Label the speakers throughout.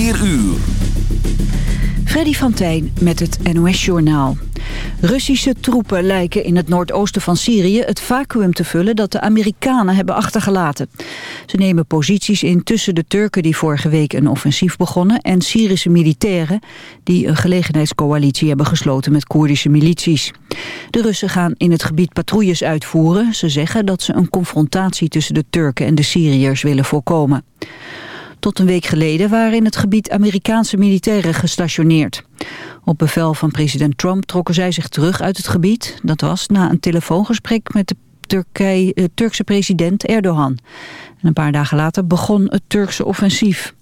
Speaker 1: 4 uur.
Speaker 2: Freddy van met het NOS-journaal. Russische troepen lijken in het noordoosten van Syrië het vacuüm te vullen dat de Amerikanen hebben achtergelaten. Ze nemen posities in tussen de Turken die vorige week een offensief begonnen en Syrische militairen die een gelegenheidscoalitie hebben gesloten met Koerdische milities. De Russen gaan in het gebied patrouilles uitvoeren. Ze zeggen dat ze een confrontatie tussen de Turken en de Syriërs willen voorkomen. Tot een week geleden waren in het gebied Amerikaanse militairen gestationeerd. Op bevel van president Trump trokken zij zich terug uit het gebied. Dat was na een telefoongesprek met de Turkije, eh, Turkse president Erdogan. En een paar dagen later begon het Turkse offensief.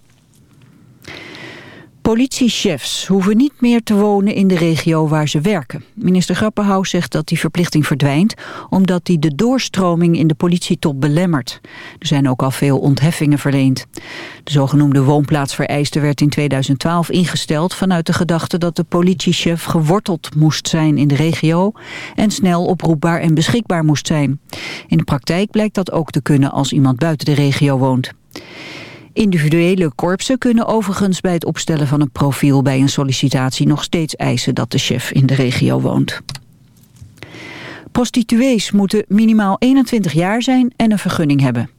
Speaker 2: Politiechefs hoeven niet meer te wonen in de regio waar ze werken. Minister Grappenhaus zegt dat die verplichting verdwijnt... omdat die de doorstroming in de politietop belemmert. Er zijn ook al veel ontheffingen verleend. De zogenoemde woonplaatsvereiste werd in 2012 ingesteld... vanuit de gedachte dat de politiechef geworteld moest zijn in de regio... en snel oproepbaar en beschikbaar moest zijn. In de praktijk blijkt dat ook te kunnen als iemand buiten de regio woont. Individuele korpsen kunnen overigens bij het opstellen van een profiel bij een sollicitatie nog steeds eisen dat de chef in de regio woont. Prostituees moeten minimaal 21 jaar zijn en een vergunning hebben.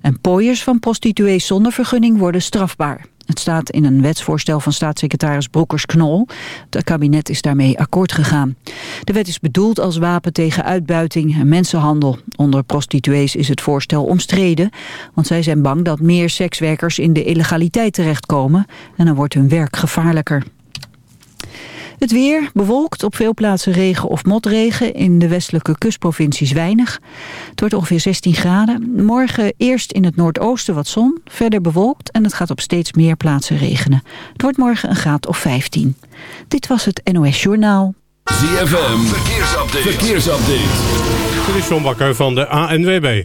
Speaker 2: En pooiers van prostituees zonder vergunning worden strafbaar. Het staat in een wetsvoorstel van staatssecretaris Broekers-Knol. Het kabinet is daarmee akkoord gegaan. De wet is bedoeld als wapen tegen uitbuiting en mensenhandel. Onder prostituees is het voorstel omstreden, want zij zijn bang dat meer sekswerkers in de illegaliteit terechtkomen en dan wordt hun werk gevaarlijker. Het weer bewolkt, op veel plaatsen regen of motregen. In de westelijke kustprovincies weinig. Het wordt ongeveer 16 graden. Morgen eerst in het noordoosten wat zon, verder bewolkt... en het gaat op steeds meer plaatsen regenen. Het wordt morgen een graad of 15. Dit was het NOS Journaal.
Speaker 1: ZFM, verkeersupdate. verkeersupdate.
Speaker 3: Dit is John Bakker van de ANWB.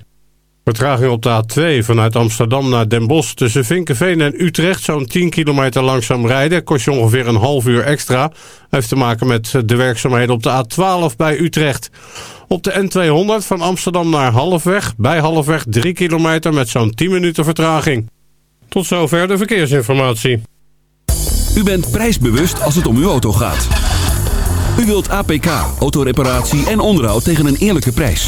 Speaker 3: Vertraging op de A2 vanuit Amsterdam naar Den Bosch tussen Vinkenveen en Utrecht zo'n 10 kilometer langzaam rijden. Kost je ongeveer een half uur extra. Heeft te maken met de werkzaamheden op de A12 bij Utrecht. Op de N200 van Amsterdam naar Halfweg. Bij Halfweg 3 kilometer met zo'n 10 minuten vertraging. Tot zover de verkeersinformatie.
Speaker 1: U bent prijsbewust als het om uw auto gaat. U wilt APK, autoreparatie en onderhoud tegen een eerlijke prijs.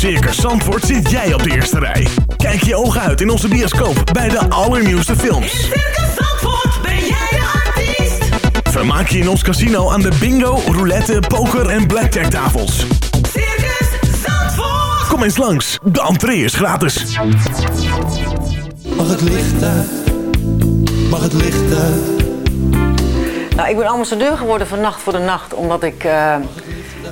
Speaker 4: Circus Zandvoort zit jij op de eerste rij. Kijk je ogen uit in onze bioscoop bij de allernieuwste
Speaker 5: In
Speaker 4: films.
Speaker 5: Circus Zandvoort ben jij de artiest.
Speaker 4: Vermaak je in ons casino aan de bingo, roulette, poker en blackjack tafels.
Speaker 5: Circus Zandvoort.
Speaker 4: Kom eens langs, de entree is gratis.
Speaker 6: Mag het licht uit? Mag het licht uit?
Speaker 7: Nou, ik ben ambassadeur geworden van Nacht voor de Nacht, omdat ik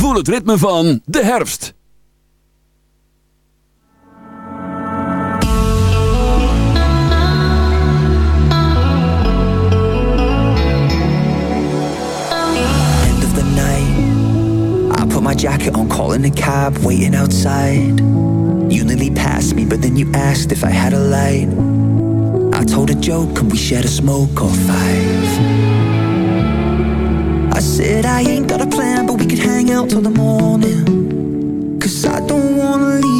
Speaker 1: Voel het ritme van de herfst.
Speaker 8: End of the night. I put my jacket on, calling a cab, waiting outside. You nearly passed me, but then you asked if I had a light. I told a joke and we shared a smoke or five. I said I ain't got a plan, but we could hang out till the morning. Cause I don't wanna leave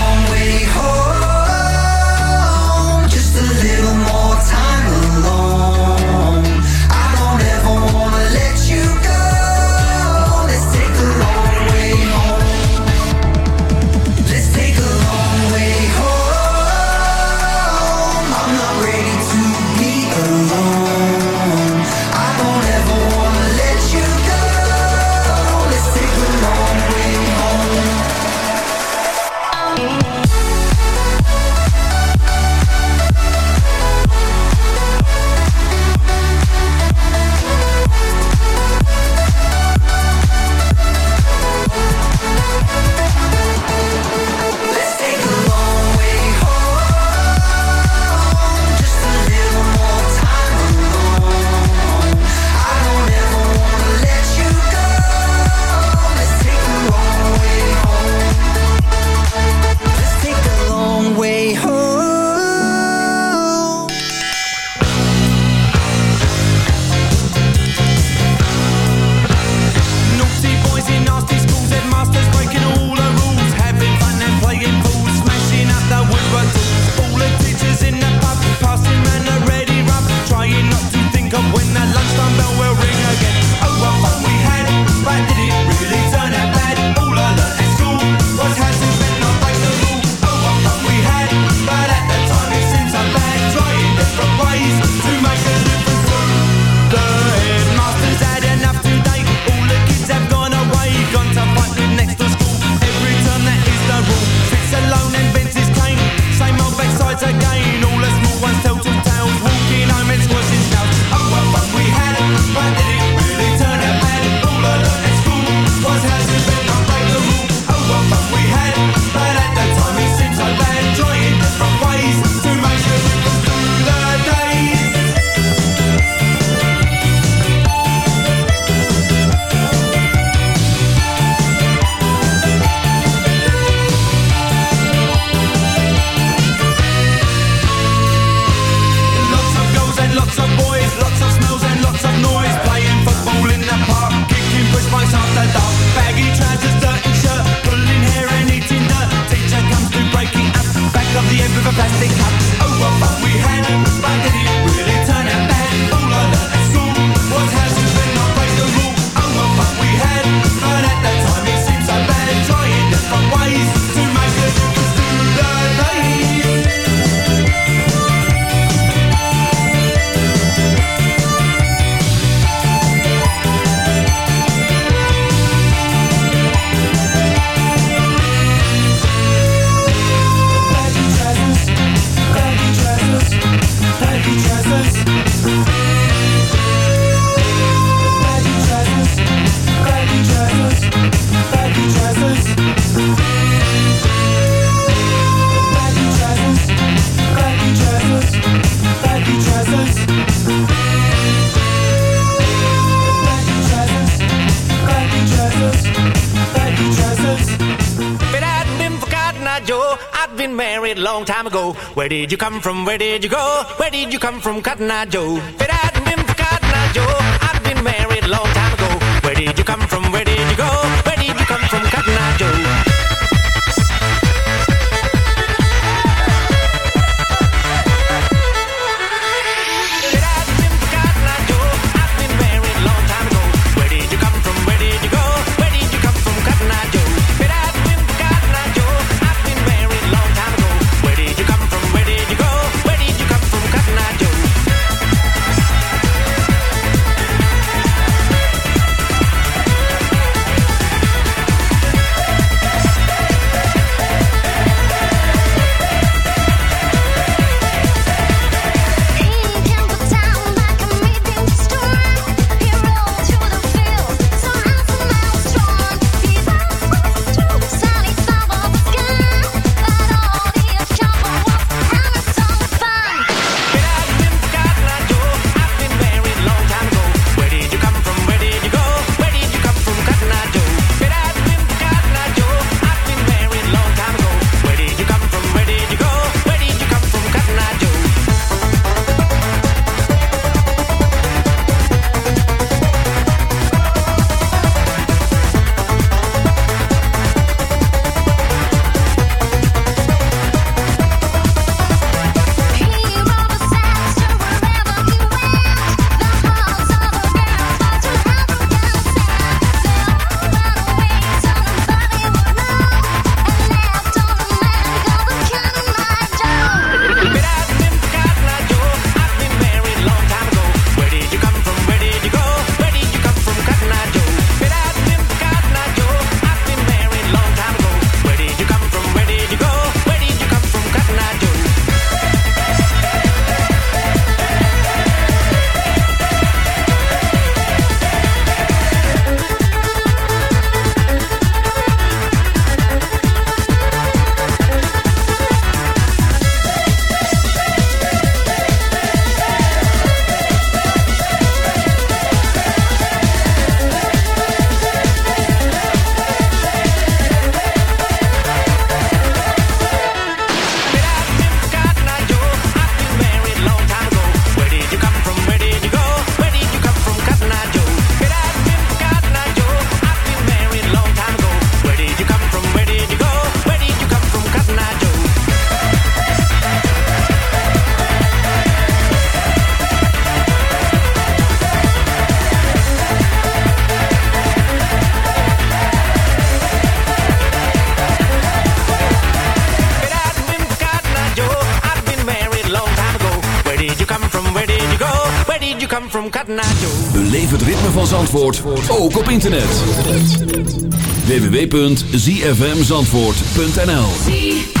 Speaker 9: Where did you come from? Where did you go? Where did you come from, Cotton Eye Joe? If it hadn't been for Cotton Eye Joe, I've been married a long time ago. Where did you come from? Where
Speaker 1: zfmzandvoort.nl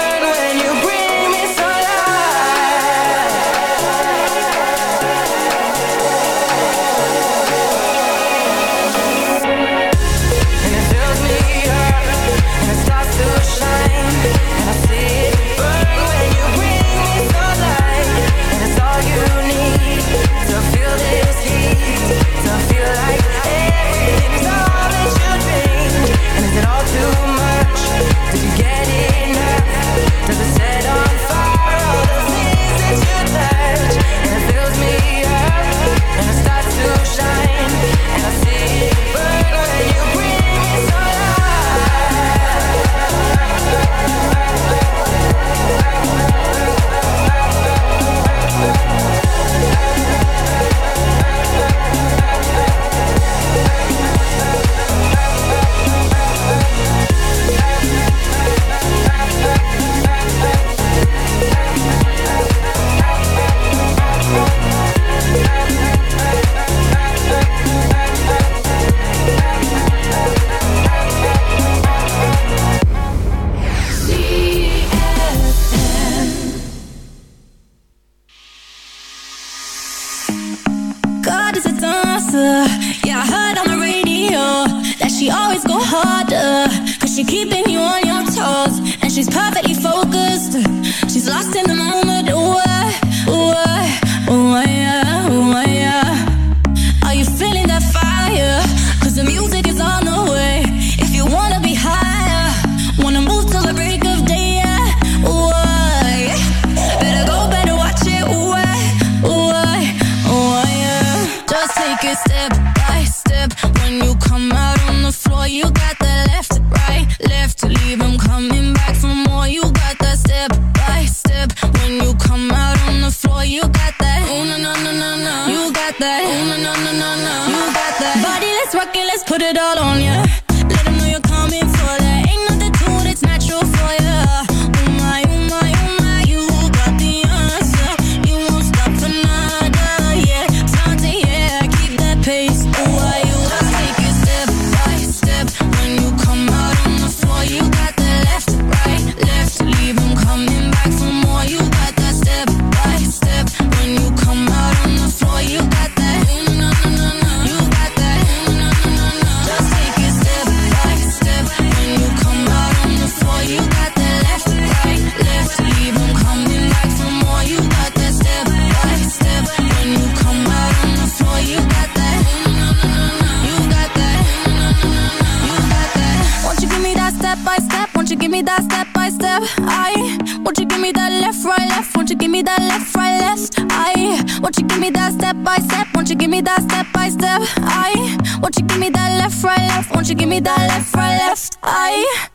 Speaker 10: Won't you
Speaker 11: give me that left, right, left? Won't you give me that left, right, left? I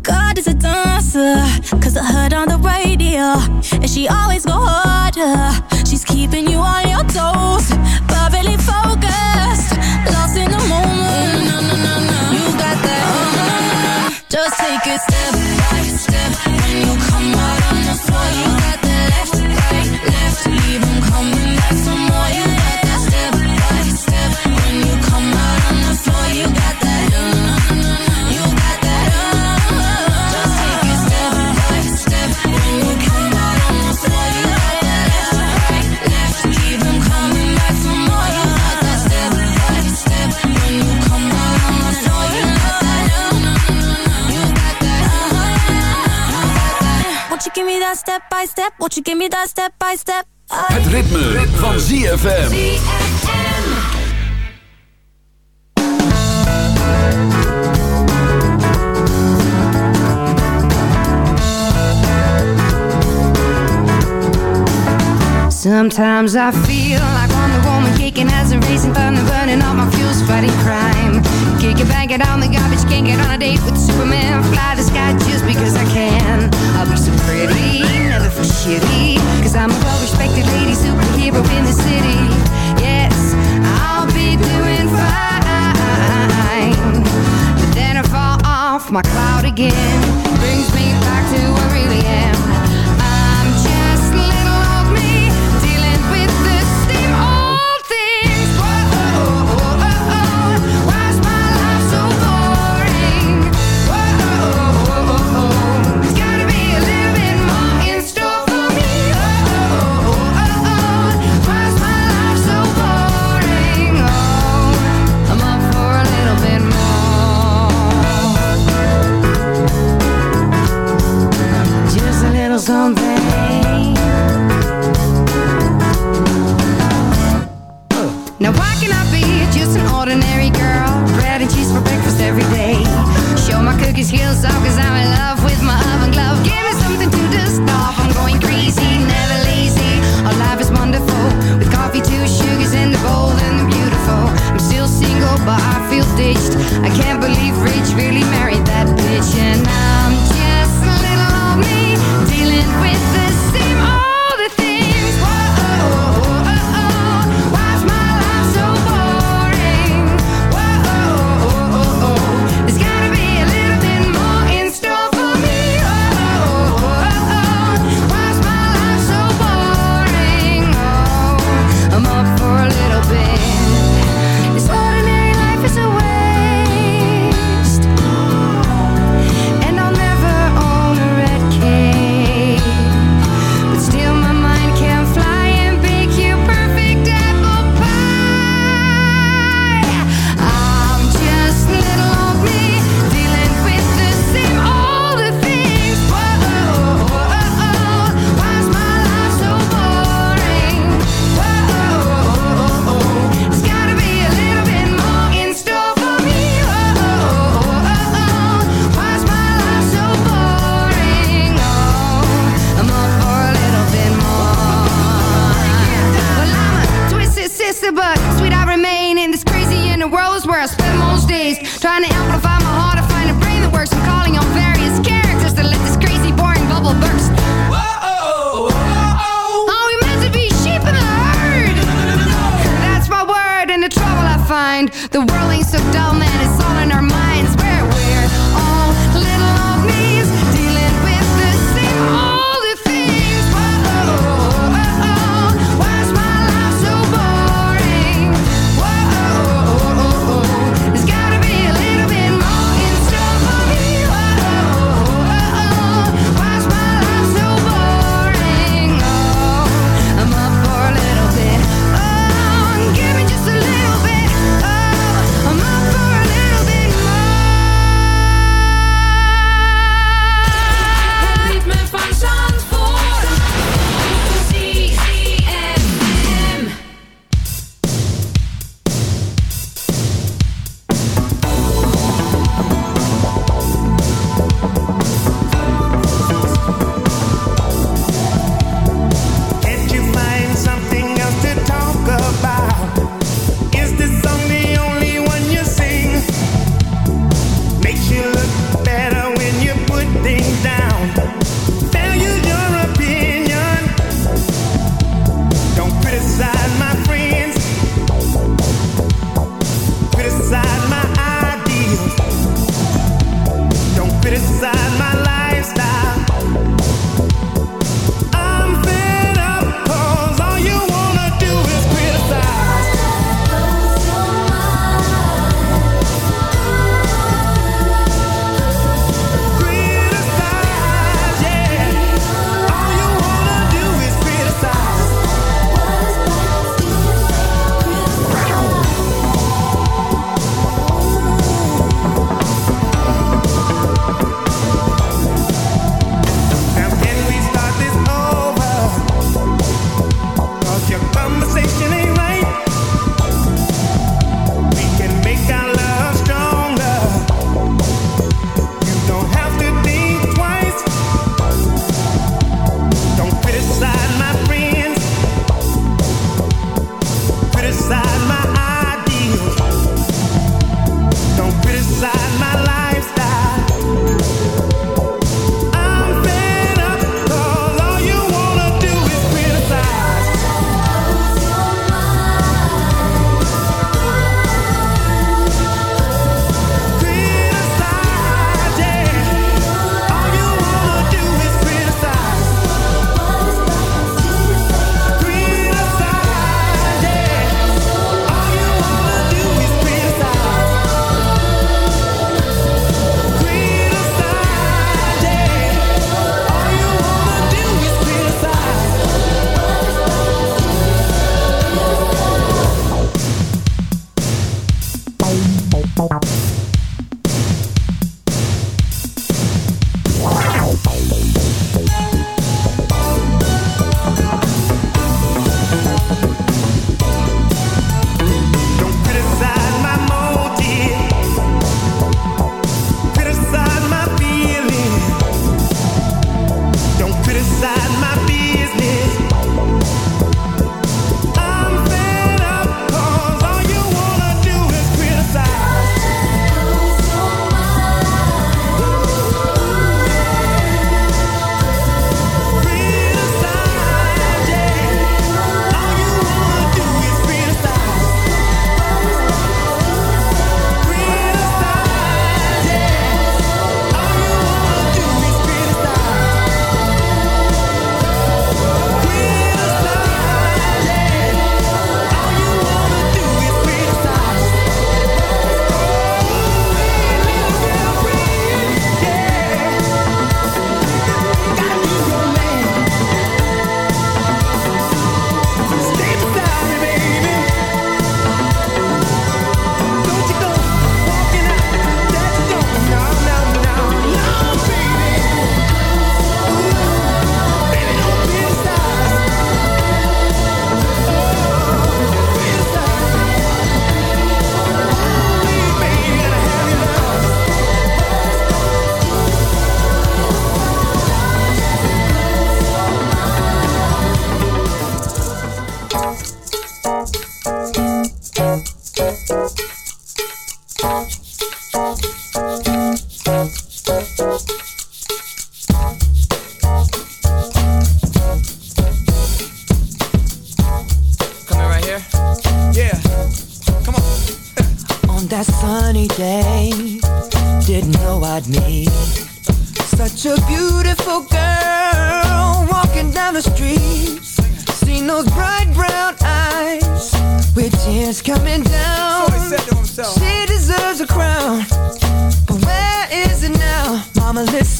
Speaker 11: God is a dancer, cause I heard on the radio, and she always go harder. step by step? Won't you give me that step by step? Ah.
Speaker 1: Het ritme, ritme. van ZFM.
Speaker 12: Sometimes I feel like Wonder Woman kicking as a racing thunder, burning all my fuels, fighting crime. Kick it, bang it on the garbage, can't get on a date with Superman my cloud again. Brings me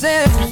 Speaker 12: said.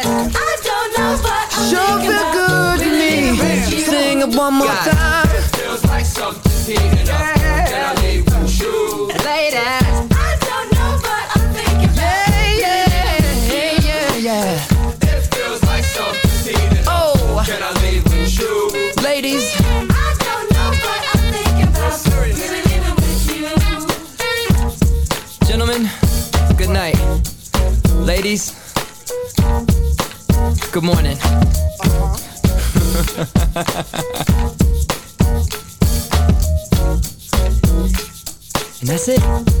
Speaker 13: One more
Speaker 14: God.
Speaker 13: time.
Speaker 14: It feels like something's heating up. Can I leave with you?
Speaker 13: Ladies.
Speaker 15: I don't know, but I'm thinking about
Speaker 13: Yeah, yeah, yeah, yeah.
Speaker 14: It feels like something's heating up.
Speaker 13: Oh,
Speaker 14: Can I leave with you?
Speaker 13: ladies.
Speaker 15: I don't know, but I'm thinking about really living with you.
Speaker 13: Gentlemen, good night. Ladies, good morning. and that's it.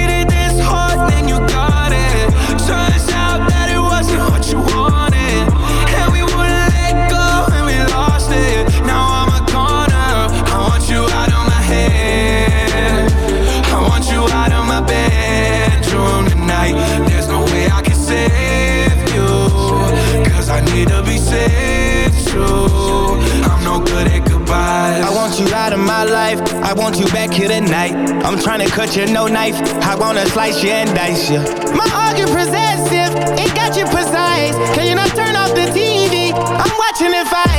Speaker 14: want you tonight. I'm
Speaker 16: trying to cut you, no knife. I wanna slice you and dice you. My you possessive, it got you precise. Can you not turn off the TV? I'm watching it fight.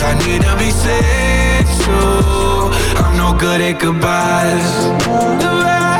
Speaker 14: Cause I need to be too. I'm no good at goodbyes.